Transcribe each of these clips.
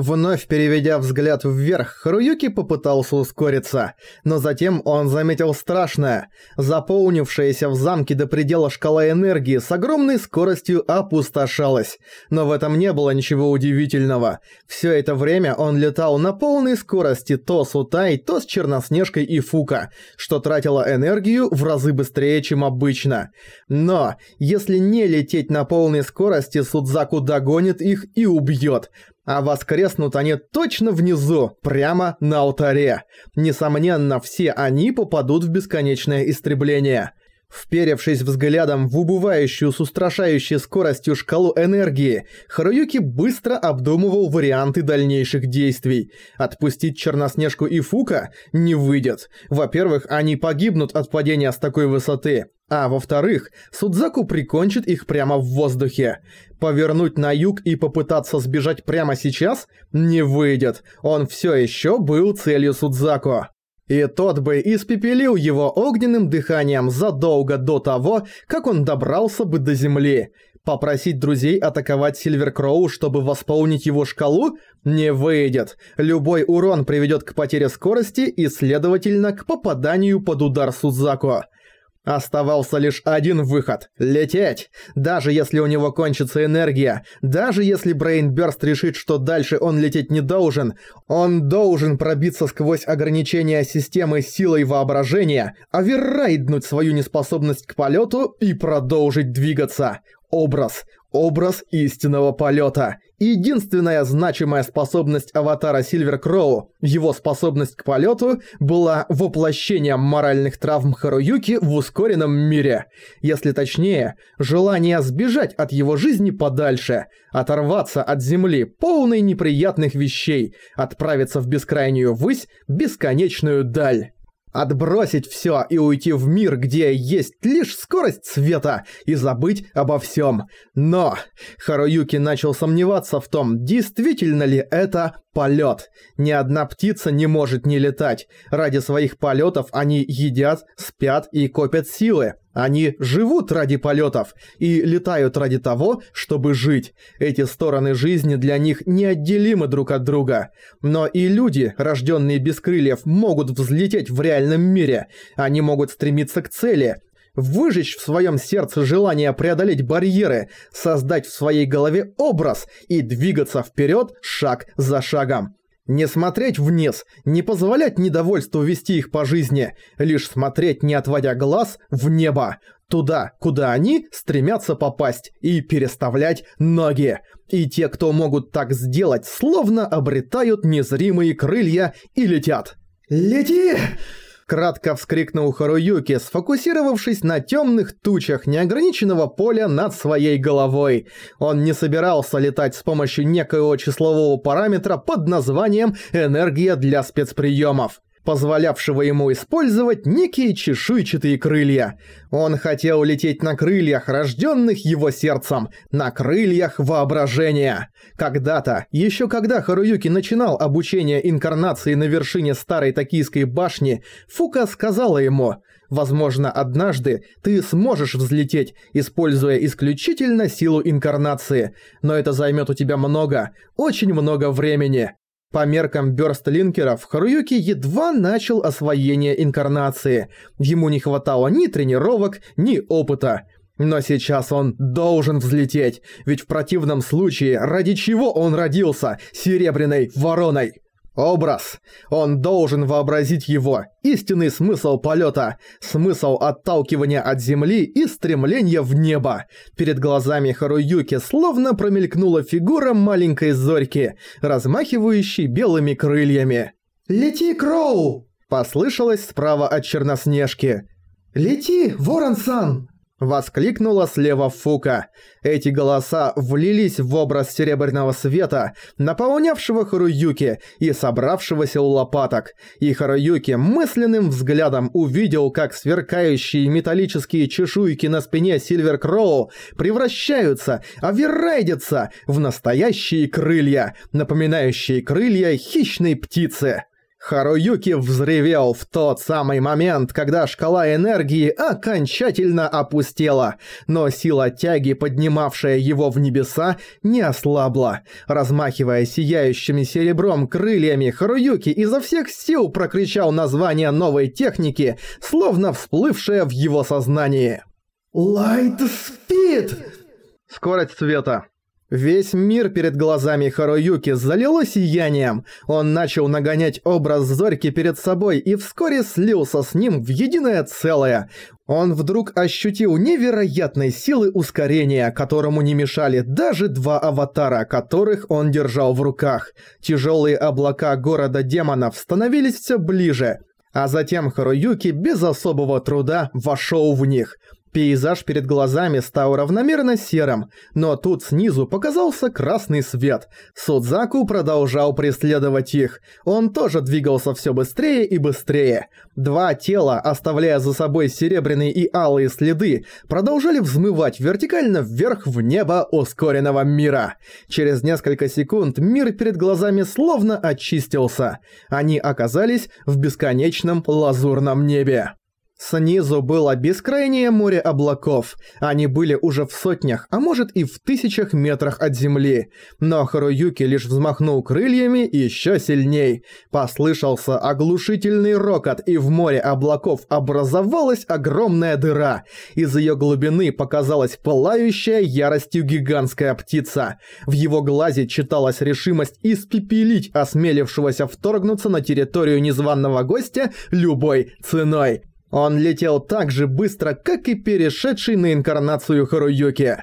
Вновь переведя взгляд вверх, Харуюки попытался ускориться, но затем он заметил страшное. Заполнившаяся в замке до предела шкала энергии с огромной скоростью опустошалась. Но в этом не было ничего удивительного. Все это время он летал на полной скорости то с Утай, то с Черноснежкой и Фука, что тратило энергию в разы быстрее, чем обычно. Но, если не лететь на полной скорости, Судзаку догонит их и убьет а воскреснут они точно внизу, прямо на алтаре. Несомненно, все они попадут в бесконечное истребление. Вперевшись взглядом в убывающую с устрашающей скоростью шкалу энергии, Харуюки быстро обдумывал варианты дальнейших действий. Отпустить Черноснежку и Фука не выйдет. Во-первых, они погибнут от падения с такой высоты. А во-вторых, Судзаку прикончит их прямо в воздухе. Повернуть на юг и попытаться сбежать прямо сейчас не выйдет. Он все еще был целью Судзаку. И тот бы испепелил его огненным дыханием задолго до того, как он добрался бы до земли. Попросить друзей атаковать Сильвер Кроу, чтобы восполнить его шкалу, не выйдет. Любой урон приведет к потере скорости и, следовательно, к попаданию под удар Судзако. Оставался лишь один выход – лететь. Даже если у него кончится энергия, даже если Брейнбёрст решит, что дальше он лететь не должен, он должен пробиться сквозь ограничения системы силой воображения, оверрайднуть свою неспособность к полету и продолжить двигаться. Образ. Образ истинного полета. Единственная значимая способность аватара Сильвер Кроу, его способность к полету, была воплощением моральных травм Харуюки в ускоренном мире. Если точнее, желание сбежать от его жизни подальше, оторваться от земли, полной неприятных вещей, отправиться в бескрайнюю высь, бесконечную даль. Отбросить все и уйти в мир, где есть лишь скорость света, и забыть обо всем. Но Харуюки начал сомневаться в том, действительно ли это полет. Ни одна птица не может не летать. Ради своих полетов они едят, спят и копят силы. Они живут ради полетов и летают ради того, чтобы жить. Эти стороны жизни для них неотделимы друг от друга. Но и люди, рожденные без крыльев, могут взлететь в реальном мире. Они могут стремиться к цели, выжечь в своем сердце желание преодолеть барьеры, создать в своей голове образ и двигаться вперед шаг за шагом. Не смотреть вниз, не позволять недовольству вести их по жизни, лишь смотреть, не отводя глаз, в небо, туда, куда они стремятся попасть, и переставлять ноги. И те, кто могут так сделать, словно обретают незримые крылья и летят. «Лети!» Кратко вскрикнул Харуюки, сфокусировавшись на темных тучах неограниченного поля над своей головой. Он не собирался летать с помощью некоего числового параметра под названием «энергия для спецприемов» позволявшего ему использовать некие чешуйчатые крылья. Он хотел лететь на крыльях, рожденных его сердцем, на крыльях воображения. Когда-то, еще когда Харуюки начинал обучение инкарнации на вершине старой токийской башни, Фука сказала ему «Возможно, однажды ты сможешь взлететь, используя исключительно силу инкарнации, но это займет у тебя много, очень много времени. По меркам бёрстлинкеров, Харуюки едва начал освоение инкарнации. Ему не хватало ни тренировок, ни опыта. Но сейчас он должен взлететь, ведь в противном случае ради чего он родился, серебряной вороной? Образ. Он должен вообразить его. Истинный смысл полета. Смысл отталкивания от земли и стремления в небо. Перед глазами Харуюки словно промелькнула фигура маленькой зорьки, размахивающей белыми крыльями. «Лети, Кроу!» Послышалось справа от Черноснежки. «Лети, Ворон-сан!» Воскликнула слева Фука. Эти голоса влились в образ серебряного света, наполнявшего Харуюки и собравшегося у лопаток. И Харуюки мысленным взглядом увидел, как сверкающие металлические чешуйки на спине Сильвер Кроу превращаются, оверрайдятся в настоящие крылья, напоминающие крылья хищной птицы. Харуюки взревел в тот самый момент, когда шкала энергии окончательно опустела, но сила тяги, поднимавшая его в небеса, не ослабла. Размахивая сияющими серебром крыльями, Харуюки изо всех сил прокричал название новой техники, словно всплывшее в его сознании. Light Speed! Скорость света. Весь мир перед глазами Харуюки залило сиянием. Он начал нагонять образ Зорьки перед собой и вскоре слился с ним в единое целое. Он вдруг ощутил невероятной силы ускорения, которому не мешали даже два аватара, которых он держал в руках. Тяжелые облака города демонов становились все ближе, а затем Харуюки без особого труда вошел в них – Пейзаж перед глазами стал равномерно серым, но тут снизу показался красный свет. Судзаку продолжал преследовать их. Он тоже двигался все быстрее и быстрее. Два тела, оставляя за собой серебряные и алые следы, продолжали взмывать вертикально вверх в небо ускоренного мира. Через несколько секунд мир перед глазами словно очистился. Они оказались в бесконечном лазурном небе. Снизу было бескрайнее море облаков. Они были уже в сотнях, а может и в тысячах метрах от земли. Но Харуюки лишь взмахнул крыльями еще сильней. Послышался оглушительный рокот, и в море облаков образовалась огромная дыра. Из ее глубины показалась пылающая яростью гигантская птица. В его глазе читалась решимость испепелить осмелившегося вторгнуться на территорию незваного гостя любой ценой. Он летел так же быстро, как и перешедший на инкарнацию Харуюки.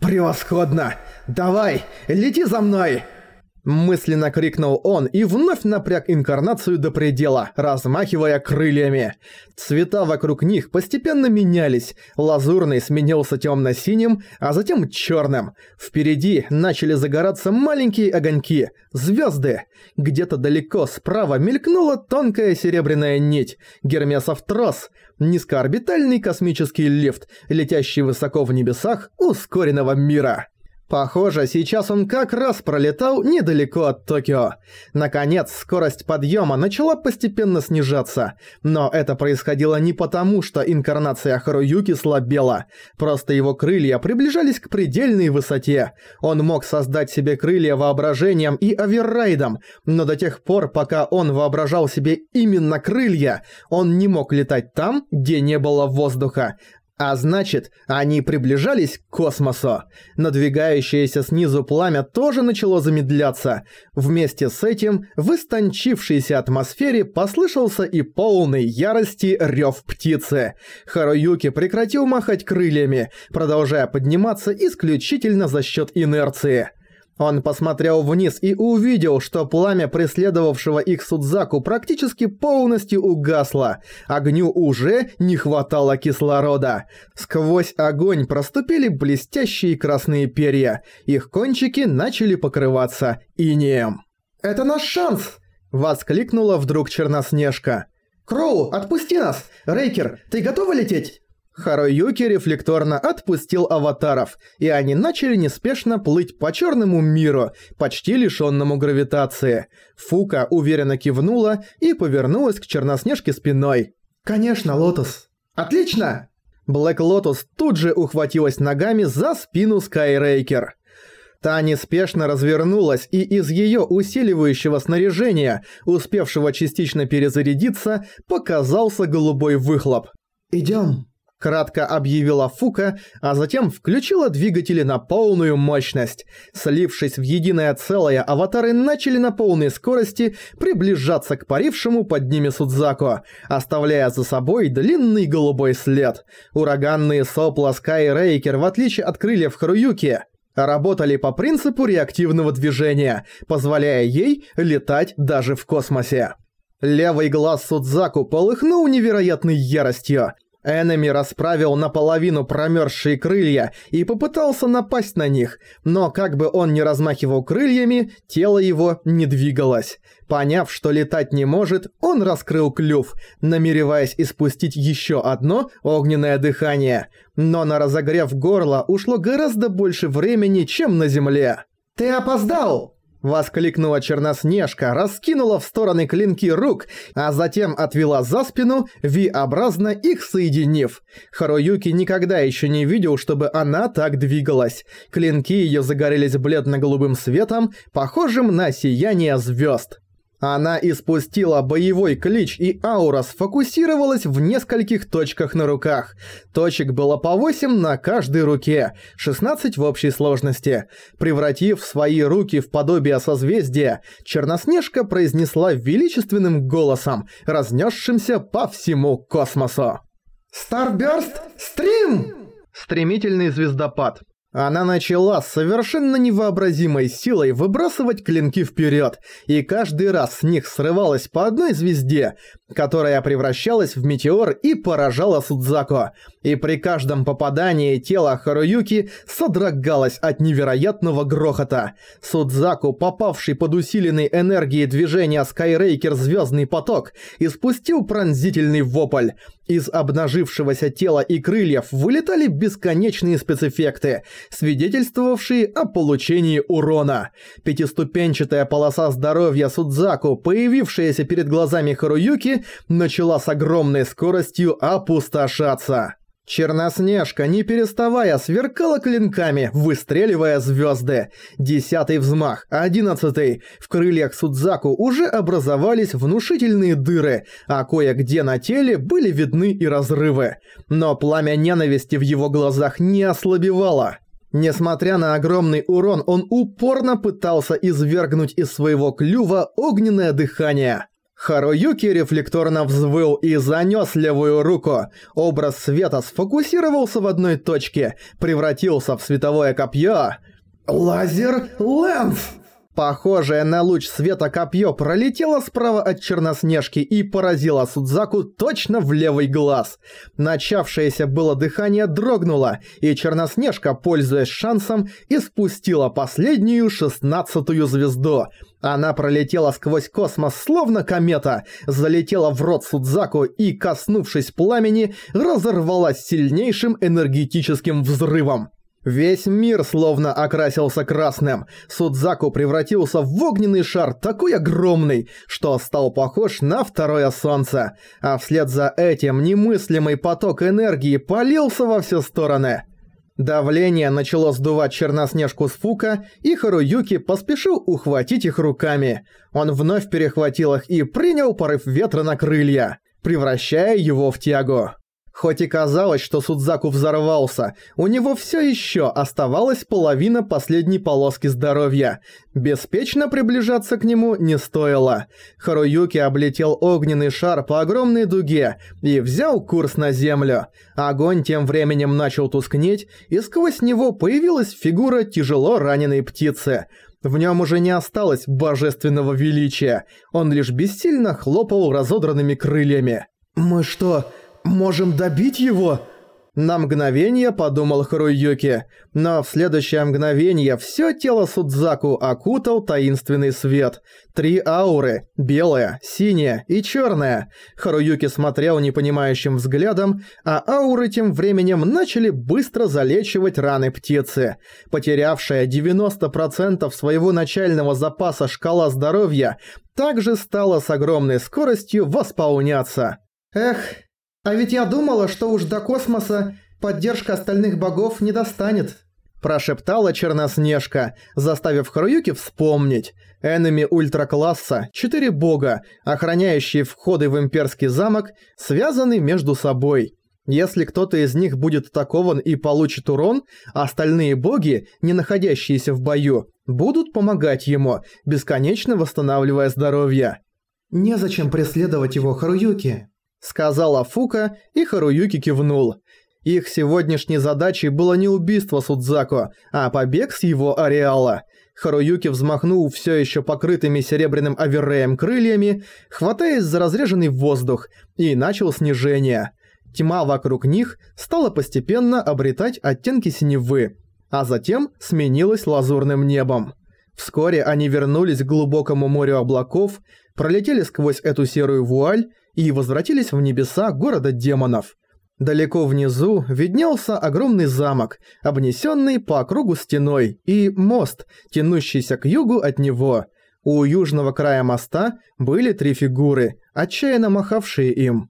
«Превосходно! Давай, лети за мной!» Мысленно крикнул он и вновь напряг инкарнацию до предела, размахивая крыльями. Цвета вокруг них постепенно менялись. Лазурный сменился темно-синим, а затем черным. Впереди начали загораться маленькие огоньки, звезды. Где-то далеко справа мелькнула тонкая серебряная нить, Гермесов трос, низкоорбитальный космический лифт, летящий высоко в небесах ускоренного мира. Похоже, сейчас он как раз пролетал недалеко от Токио. Наконец, скорость подъема начала постепенно снижаться. Но это происходило не потому, что инкарнация Харуюки слабела. Просто его крылья приближались к предельной высоте. Он мог создать себе крылья воображением и оверрайдом, но до тех пор, пока он воображал себе именно крылья, он не мог летать там, где не было воздуха. А значит, они приближались к космосу. Надвигающееся снизу пламя тоже начало замедляться. Вместе с этим в истончившейся атмосфере послышался и полный ярости рев птицы. Харуюки прекратил махать крыльями, продолжая подниматься исключительно за счет инерции. Он посмотрел вниз и увидел, что пламя преследовавшего их Судзаку практически полностью угасло. Огню уже не хватало кислорода. Сквозь огонь проступили блестящие красные перья. Их кончики начали покрываться инеем. «Это наш шанс!» – воскликнула вдруг Черноснежка. «Кроу, отпусти нас! Рейкер, ты готова лететь?» Харуюки рефлекторно отпустил аватаров, и они начали неспешно плыть по черному миру, почти лишенному гравитации. Фука уверенно кивнула и повернулась к Черноснежке спиной. «Конечно, Лотос!» «Отлично!» Блэк Лотос тут же ухватилась ногами за спину Скайрейкер. Та неспешно развернулась, и из её усиливающего снаряжения, успевшего частично перезарядиться, показался голубой выхлоп. «Идём!» Кратко объявила Фука, а затем включила двигатели на полную мощность. Слившись в единое целое, аватары начали на полной скорости приближаться к парившему под ними Судзако, оставляя за собой длинный голубой след. Ураганные сопла Sky Рейкер, в отличие от крыльев Харуюки, работали по принципу реактивного движения, позволяя ей летать даже в космосе. Левый глаз Судзаку полыхнул невероятной яростью. Энеми расправил наполовину промерзшие крылья и попытался напасть на них, но как бы он ни размахивал крыльями, тело его не двигалось. Поняв, что летать не может, он раскрыл клюв, намереваясь испустить еще одно огненное дыхание. Но на разогрев горла ушло гораздо больше времени, чем на земле. «Ты опоздал!» Воскликнула Черноснежка, раскинула в стороны клинки рук, а затем отвела за спину, V-образно их соединив. Харуюки никогда еще не видел, чтобы она так двигалась. Клинки ее загорелись бледно-голубым светом, похожим на сияние звезд. Она испустила боевой клич, и аура сфокусировалась в нескольких точках на руках. Точек было по 8 на каждой руке, 16 в общей сложности. Превратив свои руки в подобие созвездия, Черноснежка произнесла величественным голосом, разнесшимся по всему космосу. «Старбёрст, стрим!» Стремительный звездопад. Она начала с совершенно невообразимой силой выбрасывать клинки вперед, и каждый раз с них срывалась по одной звезде, которая превращалась в метеор и поражала Судзако. И при каждом попадании тело Харуюки содрогалось от невероятного грохота. Судзаку, попавший под усиленной энергией движения Скайрейкер Звездный поток, испустил пронзительный вопль. Из обнажившегося тела и крыльев вылетали бесконечные спецэффекты, свидетельствовавшие о получении урона. Пятиступенчатая полоса здоровья Судзаку, появившаяся перед глазами Харуюки, начала с огромной скоростью опустошаться. Черноснежка, не переставая, сверкала клинками, выстреливая звезды. Десятый взмах, одиннадцатый. В крыльях Судзаку уже образовались внушительные дыры, а кое-где на теле были видны и разрывы. Но пламя ненависти в его глазах не ослабевало. Несмотря на огромный урон, он упорно пытался извергнуть из своего клюва огненное дыхание. Харуюки рефлекторно взвыл и занёс левую руку. Образ света сфокусировался в одной точке, превратился в световое копье. «Laser Lance!» Похожее на луч света копье пролетело справа от Черноснежки и поразило Судзаку точно в левый глаз. Начавшееся было дыхание дрогнуло, и Черноснежка, пользуясь шансом, испустила последнюю шестнадцатую звезду. Она пролетела сквозь космос словно комета, залетела в рот Судзаку и, коснувшись пламени, разорвалась сильнейшим энергетическим взрывом. Весь мир словно окрасился красным. Судзаку превратился в огненный шар такой огромный, что стал похож на второе солнце. А вслед за этим немыслимый поток энергии полился во все стороны. Давление начало сдувать Черноснежку с Фука, и Харуюки поспешил ухватить их руками. Он вновь перехватил их и принял порыв ветра на крылья, превращая его в тягу. Хоть и казалось, что Судзаку взорвался, у него все еще оставалась половина последней полоски здоровья. Беспечно приближаться к нему не стоило. Харуюки облетел огненный шар по огромной дуге и взял курс на землю. Огонь тем временем начал тускнеть, и сквозь него появилась фигура тяжело раненой птицы. В нем уже не осталось божественного величия, он лишь бессильно хлопал разодранными крыльями. «Мы что, «Можем добить его?» На мгновение подумал Харуюки, но в следующее мгновение все тело Судзаку окутал таинственный свет. Три ауры – белая, синяя и черная. Харуюки смотрел непонимающим взглядом, а ауры тем временем начали быстро залечивать раны птицы. Потерявшая 90% своего начального запаса шкала здоровья также стала с огромной скоростью восполняться. «Эх, а ведь я думала, что уж до космоса поддержка остальных богов не достанет. Прошептала Черноснежка, заставив Харуюки вспомнить. Энеми ультракласса, четыре бога, охраняющие входы в имперский замок, связаны между собой. Если кто-то из них будет атакован и получит урон, остальные боги, не находящиеся в бою, будут помогать ему, бесконечно восстанавливая здоровье. «Незачем преследовать его, Харуюки», Сказала Фука, и Харуюки кивнул. Их сегодняшней задачей было не убийство Судзако, а побег с его ареала. Харуюки взмахнул все еще покрытыми серебряным оверреем крыльями, хватаясь за разреженный воздух, и начал снижение. Тьма вокруг них стала постепенно обретать оттенки синевы, а затем сменилась лазурным небом. Вскоре они вернулись к глубокому морю облаков, пролетели сквозь эту серую вуаль и возвратились в небеса города демонов. Далеко внизу виднелся огромный замок, обнесенный по кругу стеной, и мост, тянущийся к югу от него. У южного края моста были три фигуры, отчаянно махавшие им.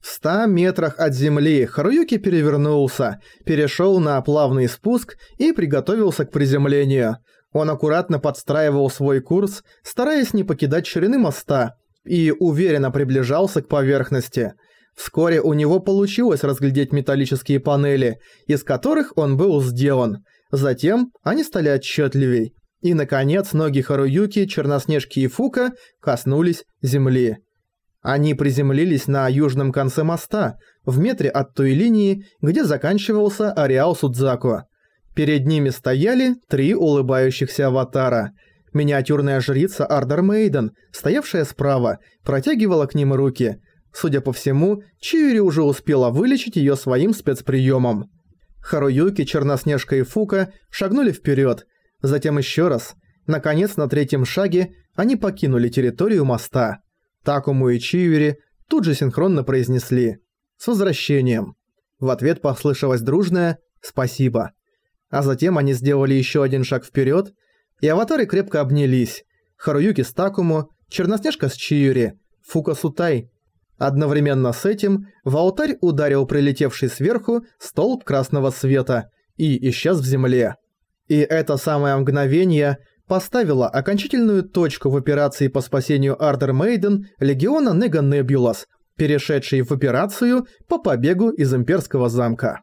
В ста метрах от земли Харуюки перевернулся, перешел на плавный спуск и приготовился к приземлению. Он аккуратно подстраивал свой курс, стараясь не покидать ширины моста, и уверенно приближался к поверхности – Вскоре у него получилось разглядеть металлические панели, из которых он был сделан. Затем они стали отчетливей. И, наконец, ноги Харуюки, Черноснежки и Фука коснулись земли. Они приземлились на южном конце моста, в метре от той линии, где заканчивался ареал Судзаку. Перед ними стояли три улыбающихся аватара. Миниатюрная жрица Ардер Мейден, стоявшая справа, протягивала к ним руки – Судя по всему, Чиури уже успела вылечить её своим спецприёмом. Харуюки, Черноснежка и Фука шагнули вперёд, затем ещё раз. Наконец, на третьем шаге они покинули территорию моста. Такому и Чиури тут же синхронно произнесли «С возвращением». В ответ послышалось дружное «Спасибо». А затем они сделали ещё один шаг вперёд, и аватары крепко обнялись. Харуюки с Такому, Черноснежка с Чиури, Фука с Утай Одновременно с этим в алтарь ударил прилетевший сверху столб красного света и исчез в земле. И это самое мгновение поставило окончательную точку в операции по спасению Ардер Мейден легиона Нега Небулас, перешедшей в операцию по побегу из Имперского замка.